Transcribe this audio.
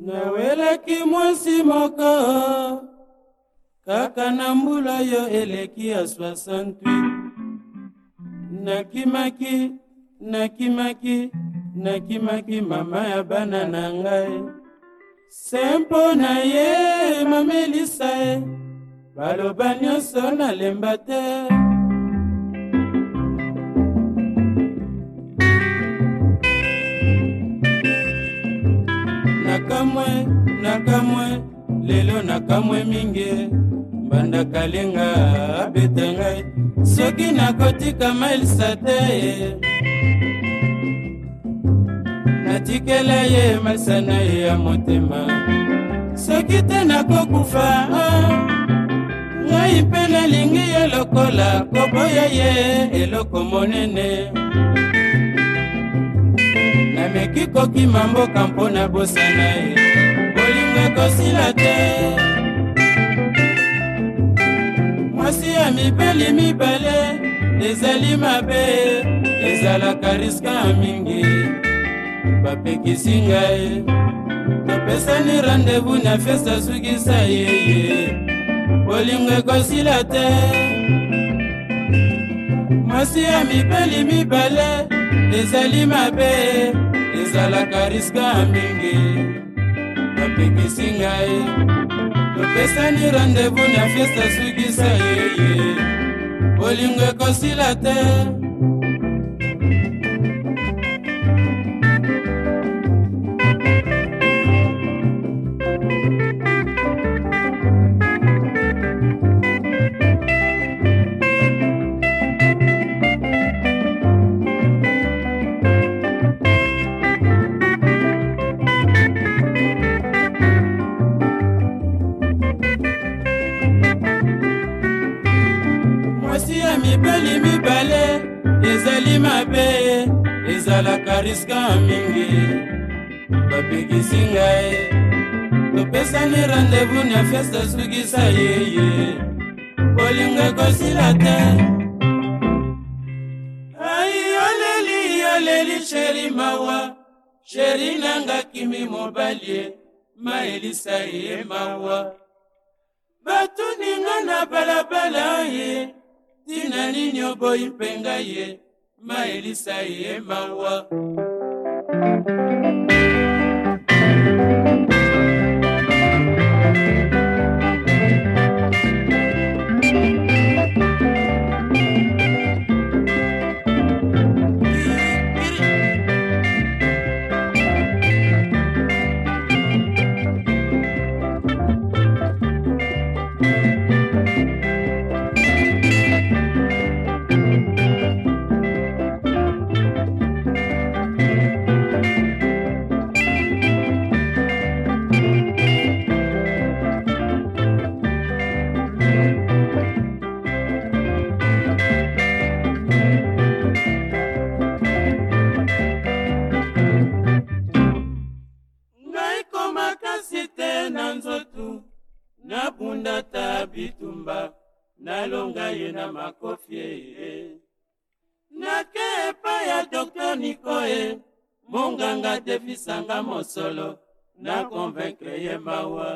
nawelaki mwasi moko kaka na mbula yo eleki ya 68 nakimaki nakimaki nakimaki mama ya bana na ngai se mpo na ye mamelisa ye baloba nyonso nalemba te na kamwe lelo na kamwe mingi mbanda kalenga abeta ngai soki nakotika mailisa te natikela ye malisa na ye ya motema soki te nakokufa ngai mpe nalingi ye lokola koboya ye eloko monene nameki kokima mboka mpo na bosana ye ekosila te mwasi ya mibali mibale ezali mabe ezalaka riska mingi bapekisi ngai topesani randevu na fesa sukisa yeye bolingo ekosila te mwasi ya mibali mibale ezali mabe ezalaka riska mingi opekisi ngai topesani randevu na fiesta sukisa yeye bolingo ekosila te mibali mibale ezali mabe ezalaka riska mingi bapekisi ngai topesani randevu na feste sukisa yeye kolinga kosila te ai oleli oleli sheri mawa sheri nanga kimi mobali maelisa ye mawa batuninga na balabala ye tina nini oboyi mpenga ye ma elisa ye mawa ye na makofi ye nake epai ya dokter nikoye monganga defisanga mosolo na konvaincre ye mawa